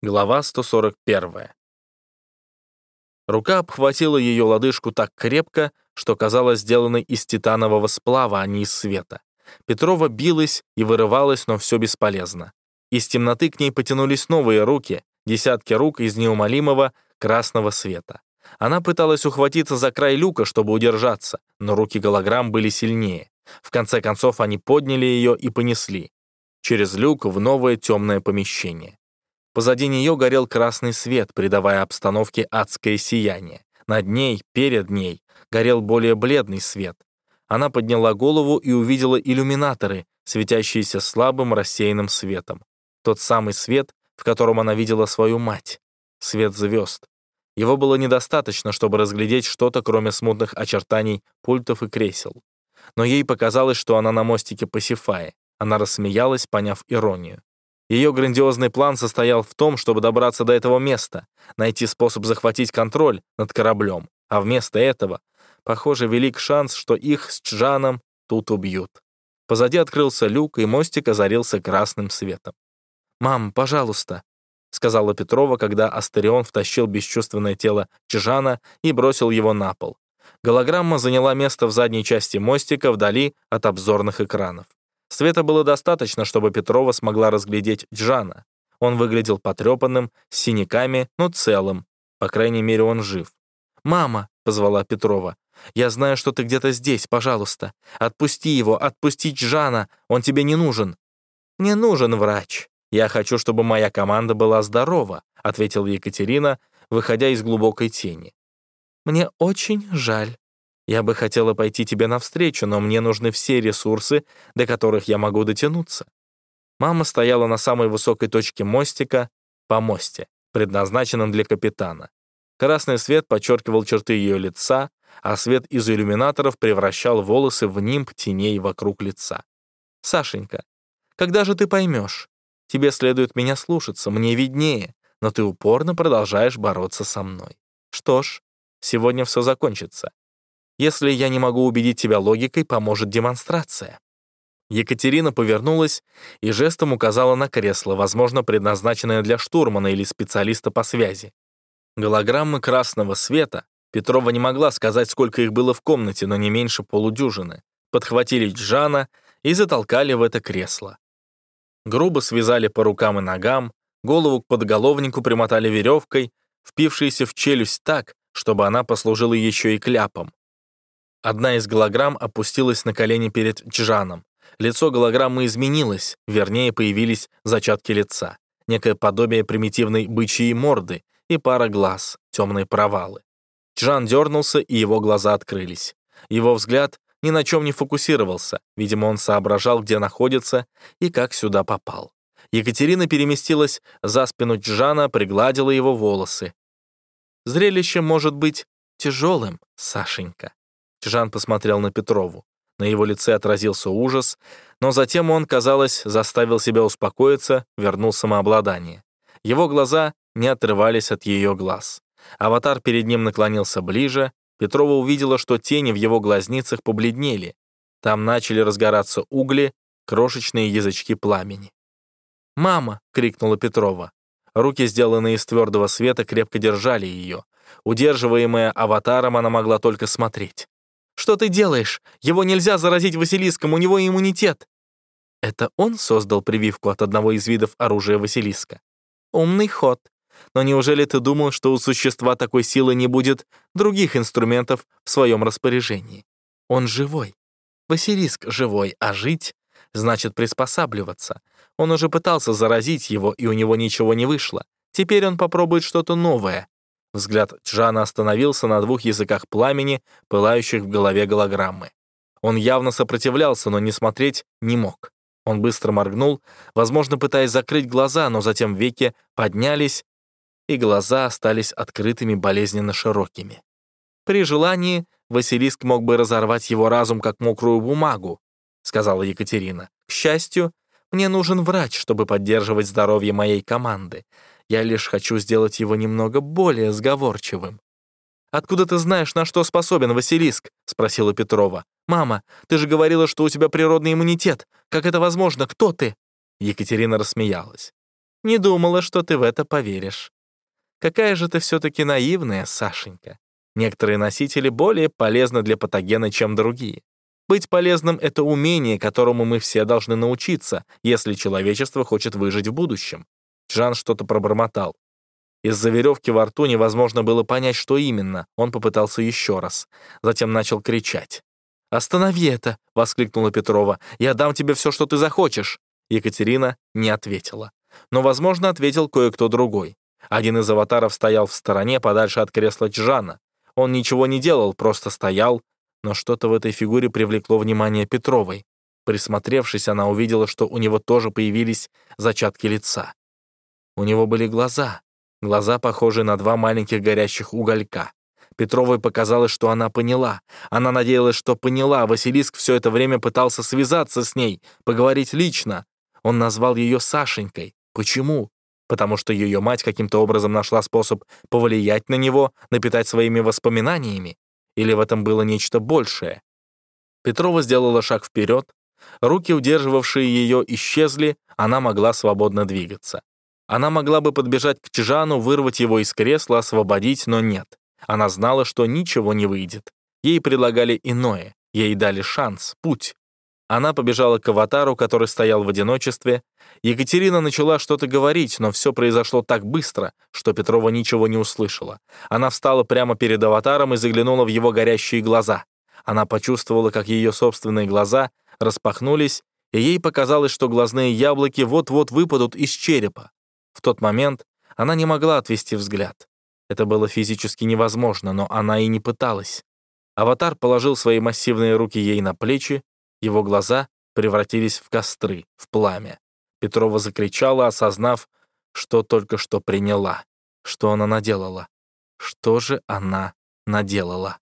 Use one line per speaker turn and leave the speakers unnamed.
Глава 141. Рука обхватила ее лодыжку так крепко, что казалось сделанной из титанового сплава, а не из света. Петрова билась и вырывалась, но все бесполезно. Из темноты к ней потянулись новые руки, десятки рук из неумолимого красного света. Она пыталась ухватиться за край люка, чтобы удержаться, но руки голограмм были сильнее. В конце концов они подняли ее и понесли. Через люк в новое темное помещение. Позади нее горел красный свет, придавая обстановке адское сияние. Над ней, перед ней, горел более бледный свет. Она подняла голову и увидела иллюминаторы, светящиеся слабым рассеянным светом. Тот самый свет, в котором она видела свою мать. Свет звезд. Его было недостаточно, чтобы разглядеть что-то, кроме смутных очертаний пультов и кресел. Но ей показалось, что она на мостике Пасифаи. Она рассмеялась, поняв иронию. Ее грандиозный план состоял в том, чтобы добраться до этого места, найти способ захватить контроль над кораблем, а вместо этого, похоже, велик шанс, что их с Чжаном тут убьют. Позади открылся люк, и мостик озарился красным светом. «Мам, пожалуйста», — сказала Петрова, когда Астерион втащил бесчувственное тело Чжана и бросил его на пол. Голограмма заняла место в задней части мостика вдали от обзорных экранов. Света было достаточно, чтобы Петрова смогла разглядеть Джана. Он выглядел потрепанным, с синяками, но целым. По крайней мере, он жив. «Мама!» — позвала Петрова. «Я знаю, что ты где-то здесь, пожалуйста. Отпусти его, отпусти Джана, он тебе не нужен». «Не нужен врач. Я хочу, чтобы моя команда была здорова», — ответила Екатерина, выходя из глубокой тени. «Мне очень жаль», я бы хотела пойти тебе навстречу, но мне нужны все ресурсы, до которых я могу дотянуться. Мама стояла на самой высокой точке мостика, по мосте, предназначенном для капитана. Красный свет подчеркивал черты ее лица, а свет из иллюминаторов превращал волосы в нимб теней вокруг лица. «Сашенька, когда же ты поймешь? Тебе следует меня слушаться, мне виднее, но ты упорно продолжаешь бороться со мной. Что ж, сегодня все закончится. Если я не могу убедить тебя логикой, поможет демонстрация». Екатерина повернулась и жестом указала на кресло, возможно, предназначенное для штурмана или специалиста по связи. Голограммы красного света, Петрова не могла сказать, сколько их было в комнате, но не меньше полудюжины, подхватили Джана и затолкали в это кресло. Грубо связали по рукам и ногам, голову к подголовнику примотали веревкой, впившейся в челюсть так, чтобы она послужила еще и кляпом. Одна из голограмм опустилась на колени перед Джаном. Лицо голограммы изменилось, вернее, появились зачатки лица, некое подобие примитивной бычьей морды и пара глаз, темные провалы. Джан дернулся, и его глаза открылись. Его взгляд ни на чем не фокусировался, видимо, он соображал, где находится и как сюда попал. Екатерина переместилась за спину Джана, пригладила его волосы. Зрелище может быть тяжелым, Сашенька. Жан посмотрел на Петрову. На его лице отразился ужас, но затем он, казалось, заставил себя успокоиться, вернул самообладание. Его глаза не отрывались от ее глаз. Аватар перед ним наклонился ближе, Петрова увидела, что тени в его глазницах побледнели. Там начали разгораться угли, крошечные язычки пламени. «Мама!» — крикнула Петрова. Руки, сделанные из твердого света, крепко держали ее. Удерживаемая аватаром, она могла только смотреть. Что ты делаешь? Его нельзя заразить Василиском, у него иммунитет». Это он создал прививку от одного из видов оружия Василиска. Умный ход. Но неужели ты думал, что у существа такой силы не будет других инструментов в своем распоряжении? Он живой. Василиск живой, а жить значит приспосабливаться. Он уже пытался заразить его, и у него ничего не вышло. Теперь он попробует что-то новое. Взгляд Джана остановился на двух языках пламени, пылающих в голове голограммы. Он явно сопротивлялся, но не смотреть не мог. Он быстро моргнул, возможно, пытаясь закрыть глаза, но затем веки поднялись, и глаза остались открытыми болезненно широкими. При желании Василиск мог бы разорвать его разум как мокрую бумагу, сказала Екатерина. К счастью, мне нужен врач, чтобы поддерживать здоровье моей команды. Я лишь хочу сделать его немного более сговорчивым». «Откуда ты знаешь, на что способен Василиск?» — спросила Петрова. «Мама, ты же говорила, что у тебя природный иммунитет. Как это возможно? Кто ты?» Екатерина рассмеялась. Не думала, что ты в это поверишь. Какая же ты все-таки наивная, Сашенька. Некоторые носители более полезны для патогена, чем другие. Быть полезным — это умение, которому мы все должны научиться, если человечество хочет выжить в будущем. Джан что-то пробормотал. Из-за веревки во рту невозможно было понять, что именно. Он попытался еще раз. Затем начал кричать. «Останови это!» — воскликнула Петрова. «Я дам тебе все, что ты захочешь!» Екатерина не ответила. Но, возможно, ответил кое-кто другой. Один из аватаров стоял в стороне, подальше от кресла Джана. Он ничего не делал, просто стоял, но что-то в этой фигуре привлекло внимание Петровой. Присмотревшись, она увидела, что у него тоже появились зачатки лица. У него были глаза, глаза, похожие на два маленьких горящих уголька. Петровой показалось, что она поняла. Она надеялась, что поняла. Василиск все это время пытался связаться с ней, поговорить лично. Он назвал ее Сашенькой. Почему? Потому что ее мать каким-то образом нашла способ повлиять на него, напитать своими воспоминаниями. Или в этом было нечто большее? Петрова сделала шаг вперед. Руки, удерживавшие ее, исчезли, она могла свободно двигаться. Она могла бы подбежать к Чжану, вырвать его из кресла, освободить, но нет. Она знала, что ничего не выйдет. Ей предлагали иное, ей дали шанс, путь. Она побежала к аватару, который стоял в одиночестве. Екатерина начала что-то говорить, но все произошло так быстро, что Петрова ничего не услышала. Она встала прямо перед аватаром и заглянула в его горящие глаза. Она почувствовала, как ее собственные глаза распахнулись, и ей показалось, что глазные яблоки вот-вот выпадут из черепа. В тот момент она не могла отвести взгляд. Это было физически невозможно, но она и не пыталась. Аватар положил свои массивные руки ей на плечи, его глаза превратились в костры, в пламя. Петрова закричала, осознав, что только что приняла. Что она наделала? Что же она наделала?